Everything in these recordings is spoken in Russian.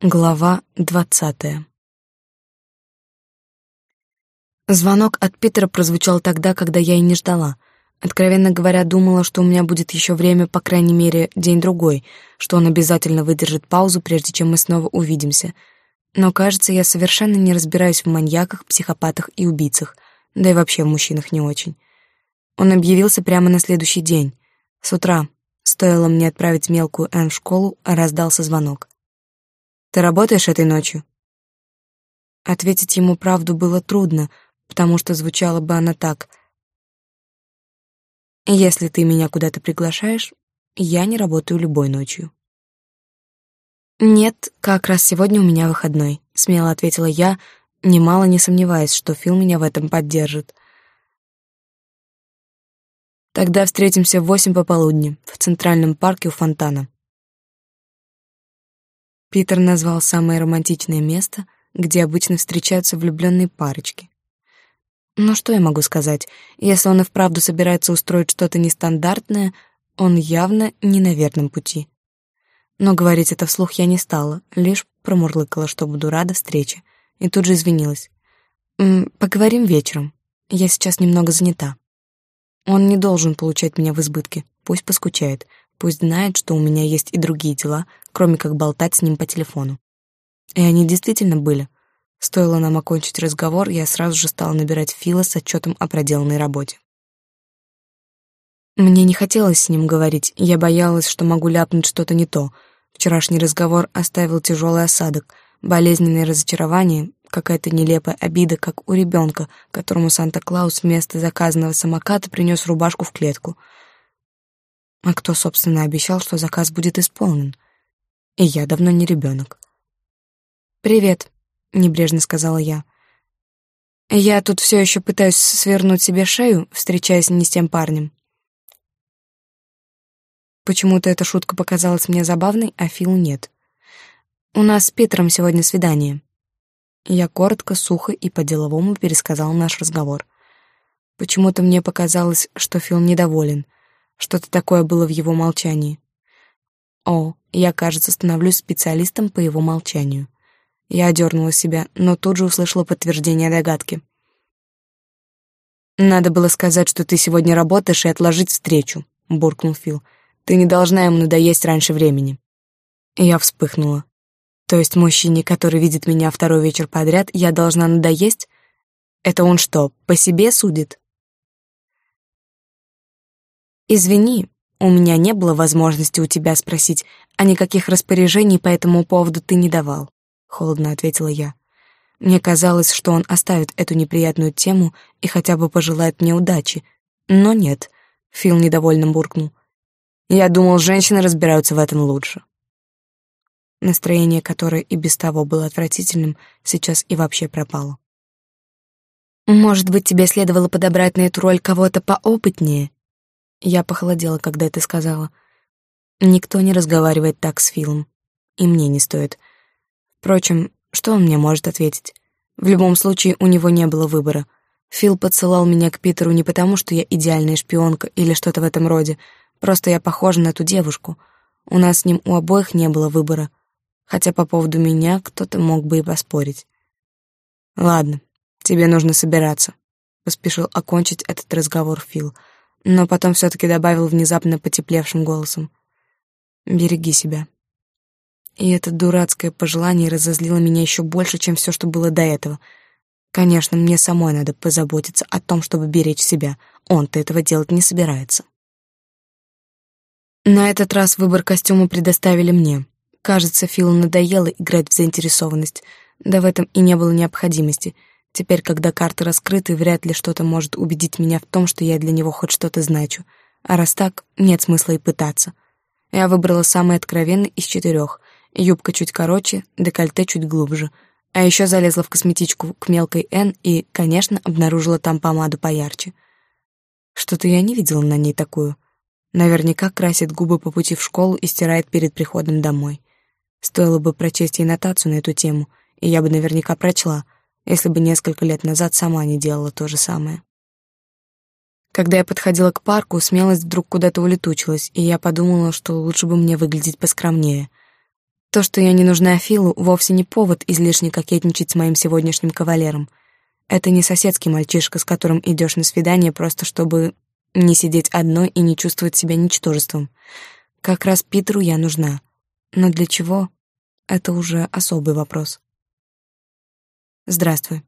Глава двадцатая Звонок от Питера прозвучал тогда, когда я и не ждала. Откровенно говоря, думала, что у меня будет еще время, по крайней мере, день-другой, что он обязательно выдержит паузу, прежде чем мы снова увидимся. Но, кажется, я совершенно не разбираюсь в маньяках, психопатах и убийцах, да и вообще в мужчинах не очень. Он объявился прямо на следующий день. С утра, стоило мне отправить мелкую Энн в школу, раздался звонок. Ты работаешь этой ночью?» Ответить ему правду было трудно, потому что звучала бы она так. «Если ты меня куда-то приглашаешь, я не работаю любой ночью». «Нет, как раз сегодня у меня выходной», — смело ответила я, немало не сомневаясь, что Фил меня в этом поддержит. «Тогда встретимся в восемь пополудни в Центральном парке у фонтана». Питер назвал самое романтичное место, где обычно встречаются влюбленные парочки. Но что я могу сказать? Если он и вправду собирается устроить что-то нестандартное, он явно не на верном пути. Но говорить это вслух я не стала, лишь промурлыкала, что буду рада встрече, и тут же извинилась. «М -м, «Поговорим вечером. Я сейчас немного занята». Он не должен получать меня в избытке, пусть поскучает, Пусть знает, что у меня есть и другие дела, кроме как болтать с ним по телефону. И они действительно были. Стоило нам окончить разговор, я сразу же стала набирать Фила с отчетом о проделанной работе. Мне не хотелось с ним говорить, я боялась, что могу ляпнуть что-то не то. Вчерашний разговор оставил тяжелый осадок, болезненное разочарование, какая-то нелепая обида, как у ребенка, которому Санта-Клаус вместо заказанного самоката принес рубашку в клетку — а кто, собственно, обещал, что заказ будет исполнен? И я давно не ребенок. «Привет», — небрежно сказала я. «Я тут все еще пытаюсь свернуть себе шею, встречаясь не с тем парнем». Почему-то эта шутка показалась мне забавной, а Фил нет. «У нас с Питером сегодня свидание». Я коротко, сухо и по-деловому пересказал наш разговор. Почему-то мне показалось, что Фил недоволен — что-то такое было в его молчании. О, я, кажется, становлюсь специалистом по его молчанию. Я одернула себя, но тут же услышала подтверждение догадки. «Надо было сказать, что ты сегодня работаешь, и отложить встречу», — буркнул Фил. «Ты не должна ему надоесть раньше времени». Я вспыхнула. «То есть мужчине, который видит меня второй вечер подряд, я должна надоесть? Это он что, по себе судит?» «Извини, у меня не было возможности у тебя спросить, а никаких распоряжений по этому поводу ты не давал», — холодно ответила я. Мне казалось, что он оставит эту неприятную тему и хотя бы пожелает мне удачи. Но нет, Фил недовольно буркнул. Я думал, женщины разбираются в этом лучше. Настроение, которое и без того было отвратительным, сейчас и вообще пропало. «Может быть, тебе следовало подобрать на эту роль кого-то поопытнее?» Я похолодела, когда это сказала. Никто не разговаривает так с Филом. И мне не стоит. Впрочем, что он мне может ответить? В любом случае, у него не было выбора. Фил подсылал меня к Питеру не потому, что я идеальная шпионка или что-то в этом роде. Просто я похожа на ту девушку. У нас с ним у обоих не было выбора. Хотя по поводу меня кто-то мог бы и поспорить. «Ладно, тебе нужно собираться», — поспешил окончить этот разговор Фил — но потом все-таки добавил внезапно потеплевшим голосом. «Береги себя». И это дурацкое пожелание разозлило меня еще больше, чем все, что было до этого. Конечно, мне самой надо позаботиться о том, чтобы беречь себя. Он-то этого делать не собирается. На этот раз выбор костюма предоставили мне. Кажется, Филу надоело играть в заинтересованность. Да в этом и не было необходимости — Теперь, когда карты раскрыты, вряд ли что-то может убедить меня в том, что я для него хоть что-то значу. А раз так, нет смысла и пытаться. Я выбрала самый откровенный из четырех. Юбка чуть короче, декольте чуть глубже. А еще залезла в косметичку к мелкой Н и, конечно, обнаружила там помаду поярче. Что-то я не видела на ней такую. Наверняка красит губы по пути в школу и стирает перед приходом домой. Стоило бы прочесть ей нотацию на эту тему, и я бы наверняка прочла — если бы несколько лет назад сама не делала то же самое. Когда я подходила к парку, смелость вдруг куда-то улетучилась, и я подумала, что лучше бы мне выглядеть поскромнее. то, что я не нужна Филу, вовсе не повод излишне кокетничать с моим сегодняшним кавалером. Это не соседский мальчишка, с которым идешь на свидание просто чтобы не сидеть одной и не чувствовать себя ничтожеством. Как раз Питеру я нужна. Но для чего? Это уже особый вопрос. Здравствуй.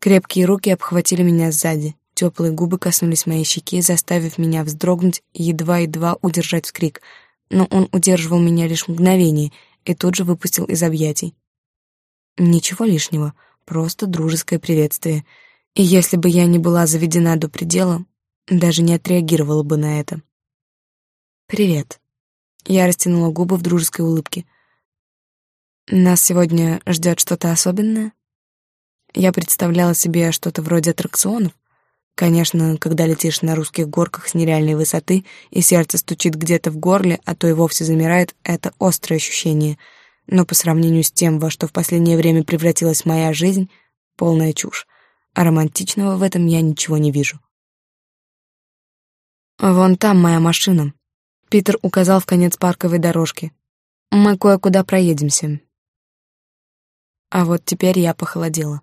Крепкие руки обхватили меня сзади. Теплые губы коснулись моей щеки, заставив меня вздрогнуть и едва-едва удержать вскрик. Но он удерживал меня лишь мгновение и тут же выпустил из объятий. Ничего лишнего, просто дружеское приветствие. И если бы я не была заведена до предела, даже не отреагировала бы на это. «Привет». Я растянула губы в дружеской улыбке. «Нас сегодня ждет что-то особенное?» Я представляла себе что-то вроде аттракционов. Конечно, когда летишь на русских горках с нереальной высоты, и сердце стучит где-то в горле, а то и вовсе замирает, это острое ощущение. Но по сравнению с тем, во что в последнее время превратилась моя жизнь, полная чушь. А романтичного в этом я ничего не вижу. «Вон там моя машина», — Питер указал в конец парковой дорожки. «Мы кое-куда проедемся». А вот теперь я похолодела.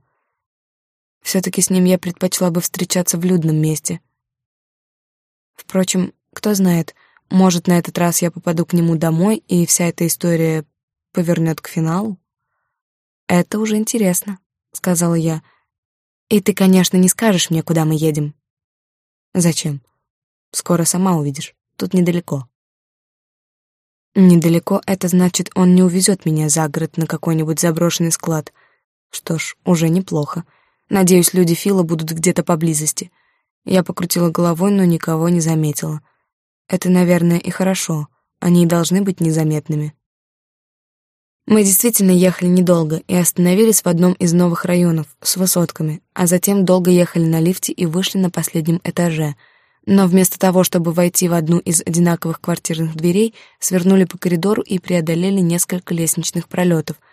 Все-таки с ним я предпочла бы встречаться в людном месте. Впрочем, кто знает, может, на этот раз я попаду к нему домой, и вся эта история повернет к финалу? Это уже интересно, сказала я. И ты, конечно, не скажешь мне, куда мы едем. Зачем? Скоро сама увидишь. Тут недалеко. Недалеко это значит, он не увезет меня за город на какой-нибудь заброшенный склад. Что ж, уже неплохо. Надеюсь, люди Фила будут где-то поблизости. Я покрутила головой, но никого не заметила. Это, наверное, и хорошо. Они и должны быть незаметными. Мы действительно ехали недолго и остановились в одном из новых районов с высотками, а затем долго ехали на лифте и вышли на последнем этаже. Но вместо того, чтобы войти в одну из одинаковых квартирных дверей, свернули по коридору и преодолели несколько лестничных пролетов —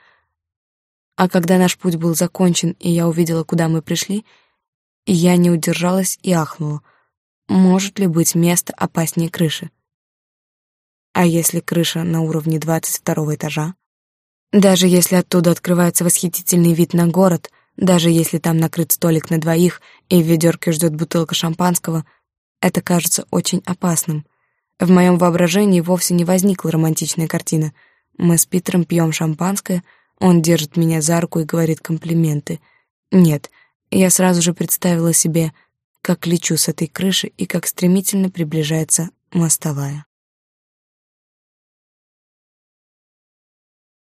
а когда наш путь был закончен, и я увидела, куда мы пришли, я не удержалась и ахнула. Может ли быть место опаснее крыши? А если крыша на уровне двадцать второго этажа? Даже если оттуда открывается восхитительный вид на город, даже если там накрыт столик на двоих и в ведерке ждет бутылка шампанского, это кажется очень опасным. В моем воображении вовсе не возникла романтичная картина. Мы с Питером пьем шампанское — он держит меня за руку и говорит комплименты. Нет, я сразу же представила себе, как лечу с этой крыши и как стремительно приближается мостовая.